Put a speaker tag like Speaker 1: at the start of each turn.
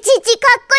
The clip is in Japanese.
Speaker 1: 父かっこ